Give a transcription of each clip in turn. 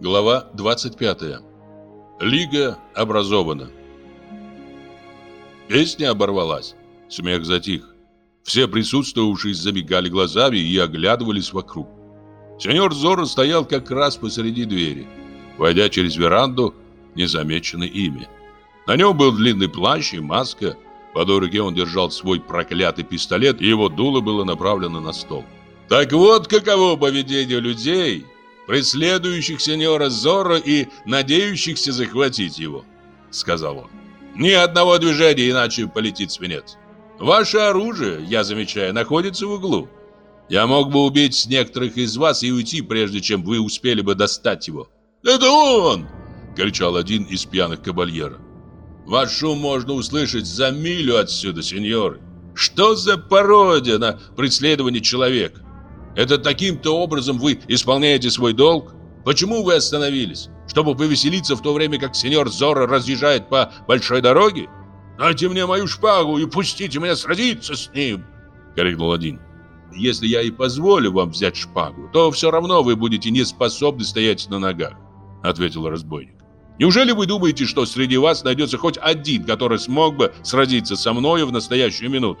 Глава 25. Лига образована. Песня оборвалась. Смех затих. Все присутствовавшие замигали глазами и оглядывались вокруг. Сеньор Зорро стоял как раз посреди двери, войдя через веранду, незамеченный ими. На нем был длинный плащ и маска. В одной руке он держал свой проклятый пистолет, и его дуло было направлено на стол. Так вот каково поведение людей, преследующих сеньора Зорро и надеющихся захватить его, сказал он. Ни одного движения, иначе полетит свинец. Ваше оружие, я замечаю, находится в углу. Я мог бы убить некоторых из вас и уйти, прежде чем вы успели бы достать его. «Это он!» — кричал один из пьяных кабальеров. «Ваш шум можно услышать за милю отсюда, сеньоры. Что за пародия на преследование человека? Это таким-то образом вы исполняете свой долг? Почему вы остановились? Чтобы повеселиться в то время, как сеньор Зора разъезжает по большой дороге? Дайте мне мою шпагу и пустите меня сразиться с ним!» — крикнул один. «Если я и позволю вам взять шпагу, то все равно вы будете не способны стоять на ногах», — ответил разбойник. «Неужели вы думаете, что среди вас найдется хоть один, который смог бы сразиться со мною в настоящую минуту?»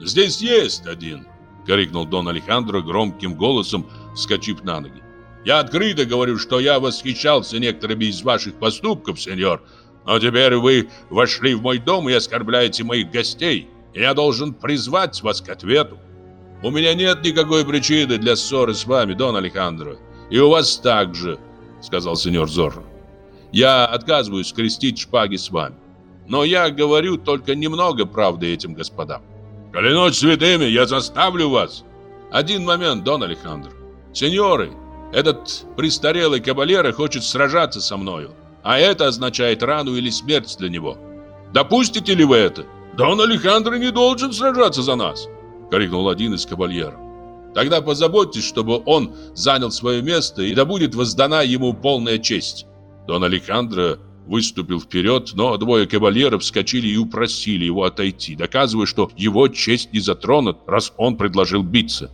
«Здесь есть один», — крикнул Дон Алехандро громким голосом, вскочив на ноги. «Я открыто говорю, что я восхищался некоторыми из ваших поступков, сеньор, но теперь вы вошли в мой дом и оскорбляете моих гостей, и я должен призвать вас к ответу. У меня нет никакой причины для ссоры с вами, Дон Алехандро, и у вас также, сказал сеньор Зорро. Я отказываюсь скрестить шпаги с вами, но я говорю только немного правды этим господам. Клянусь святыми, я заставлю вас. Один момент, Дон Алехандро. Сеньоры, этот престарелый кабалера хочет сражаться со мною, а это означает рану или смерть для него. Допустите ли вы это? Дон Алехандро не должен сражаться за нас, крикнул один из кабальеров. Тогда позаботьтесь, чтобы он занял свое место, и да будет воздана ему полная честь. Дон Алехандро выступил вперед, но двое кавалеров вскочили и упросили его отойти, доказывая, что его честь не затронут, раз он предложил биться.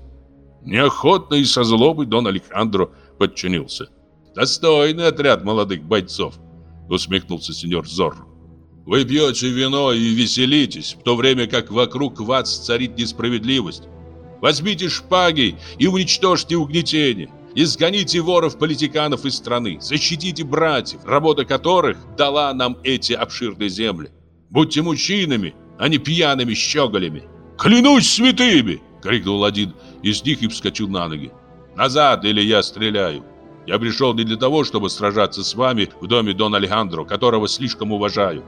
Неохотно и со злобой Дон Алехандро подчинился. «Достойный отряд молодых бойцов», — усмехнулся сеньор Зорро. «Вы пьете вино и веселитесь, в то время как вокруг вас царит несправедливость. Возьмите шпаги и уничтожьте угнетение. Изгоните воров-политиканов из страны, защитите братьев, работа которых дала нам эти обширные земли. Будьте мужчинами, а не пьяными щеголями. «Клянусь святыми!» — крикнул один из них и вскочил на ноги. «Назад, или я стреляю! Я пришел не для того, чтобы сражаться с вами в доме Дон Алехандро, которого слишком уважаю.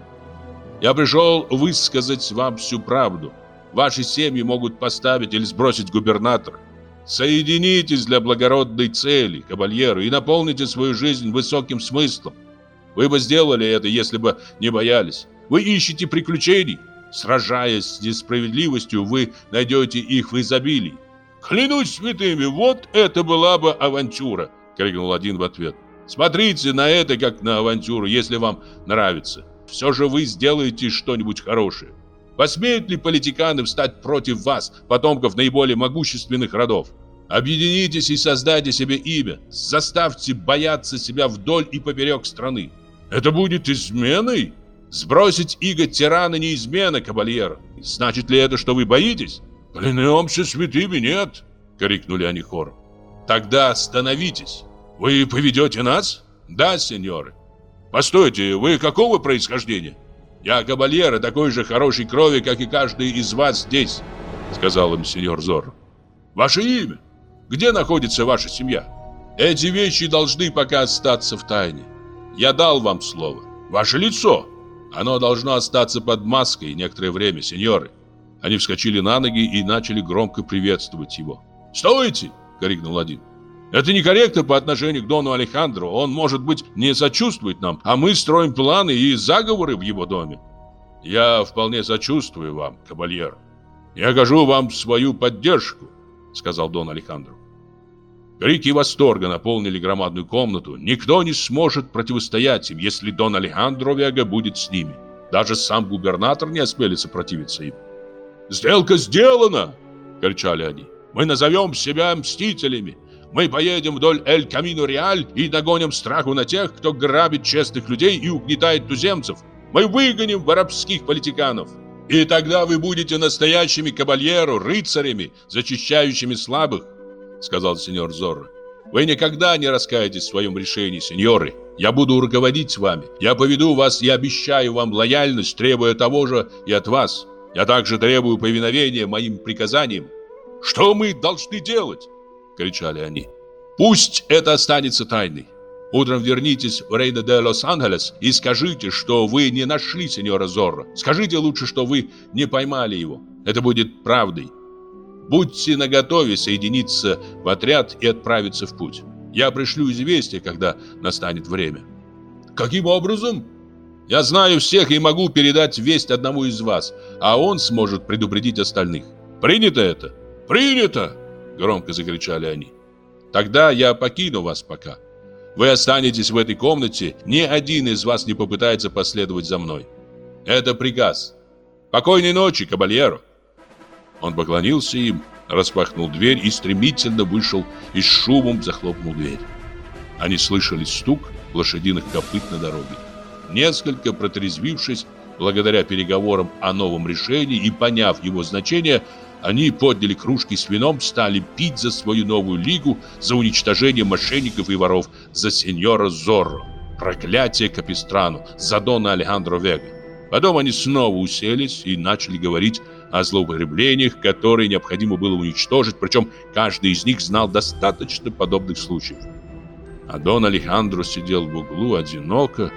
Я пришел высказать вам всю правду. Ваши семьи могут поставить или сбросить губернатора. Соединитесь для благородной цели, кабальеру, и наполните свою жизнь высоким смыслом. Вы бы сделали это, если бы не боялись. Вы ищете приключений. Сражаясь с несправедливостью, вы найдете их в изобилии. Клянусь святыми, вот это была бы авантюра, крикнул один в ответ. Смотрите на это как на авантюру, если вам нравится. Все же вы сделаете что-нибудь хорошее. Посмеют ли политиканы встать против вас, потомков наиболее могущественных родов? Объединитесь и создайте себе имя. Заставьте бояться себя вдоль и поперек страны. Это будет изменой? Сбросить иго тирана не измена, кабальер. Значит ли это, что вы боитесь? Клянемся святыми, нет, крикнули они хором. Тогда остановитесь. Вы поведете нас? Да, сеньоры. Постойте, вы какого происхождения? Я кабальера такой же хорошей крови, как и каждый из вас здесь, сказал им сеньор Зор. Ваше имя? Где находится ваша семья? Эти вещи должны пока остаться в тайне. Я дал вам слово. Ваше лицо. Оно должно остаться под маской некоторое время, сеньоры. Они вскочили на ноги и начали громко приветствовать его. «Стойте!» — крикнул один. Это некорректно по отношению к Дону Алехандро. Он, может быть, не сочувствует нам, а мы строим планы и заговоры в его доме. Я вполне сочувствую вам, кабальер. Я окажу вам свою поддержку, сказал Дон Алехандро. Крики восторга наполнили громадную комнату. Никто не сможет противостоять им, если Дон Алехандро Вега будет с ними. Даже сам губернатор не осмелится противиться им. «Сделка сделана!» — кричали они. «Мы назовем себя мстителями. Мы поедем вдоль Эль-Камино-Реаль и нагоним страху на тех, кто грабит честных людей и угнетает туземцев. Мы выгоним воровских политиканов. И тогда вы будете настоящими кабальеро, рыцарями, зачищающими слабых, сказал сеньор Зорро. Вы никогда не раскаетесь в своем решении, сеньоры. Я буду руководить вами. Я поведу вас и обещаю вам лояльность, требуя того же и от вас. Я также требую повиновения моим приказаниям. Что мы должны делать? Кричали они. Пусть это останется тайной. Утром вернитесь в Рейна де Лос-Анджелес и скажите, что вы не нашли сеньора Зорро. Скажите лучше, что вы не поймали его. Это будет правдой. Будьте наготове соединиться в отряд и отправиться в путь. Я пришлю известие, когда настанет время. Каким образом? Я знаю всех и могу передать весть одному из вас, а он сможет предупредить остальных. Принято это? Принято! Громко закричали они. Тогда я покину вас пока. Вы останетесь в этой комнате, ни один из вас не попытается последовать за мной. Это приказ. Покойной ночи, кабальеро. Он поклонился им, распахнул дверь и стремительно вышел и с шумом захлопнул дверь. Они слышали стук лошадиных копыт на дороге. Несколько протрезвившись, благодаря переговорам о новом решении и поняв его значение, они подняли кружки с вином, стали пить за свою новую лигу, за уничтожение мошенников и воров, за сеньора Зорро, проклятие Капистрану, за Дона Алехандро Вега. Потом они снова уселись и начали говорить о злоупотреблениях, которые необходимо было уничтожить, причем каждый из них знал достаточно подобных случаев. А Дон Алехандро сидел в углу одиноко,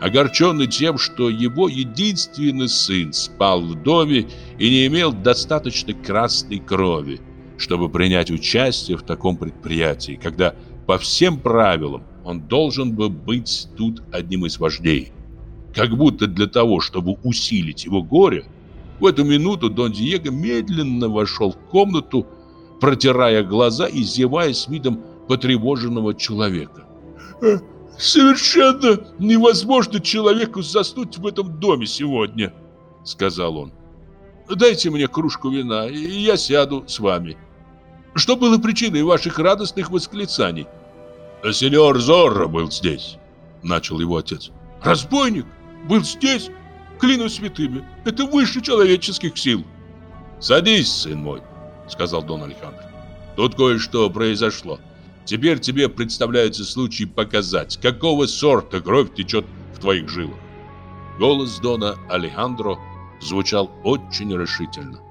огорченный тем, что его единственный сын спал в доме и не имел достаточно красной крови, чтобы принять участие в таком предприятии, когда по всем правилам он должен был быть тут одним из вождей. Как будто для того, чтобы усилить его горе, в эту минуту Дон Диего медленно вошел в комнату, протирая глаза и зевая с видом потревоженного человека. «Совершенно невозможно человеку заснуть в этом доме сегодня», — сказал он. «Дайте мне кружку вина, и я сяду с вами». «Что было причиной ваших радостных восклицаний?» «Сеньор Зорро был здесь», — начал его отец. «Разбойник? Был здесь? Клянусь святыми, это выше человеческих сил». «Садись, сын мой», — сказал Дон Алехандро. «Тут кое-что произошло». Теперь тебе представляется случай показать, какого сорта кровь течет в твоих жилах. Голос Дона Алехандро звучал очень решительно.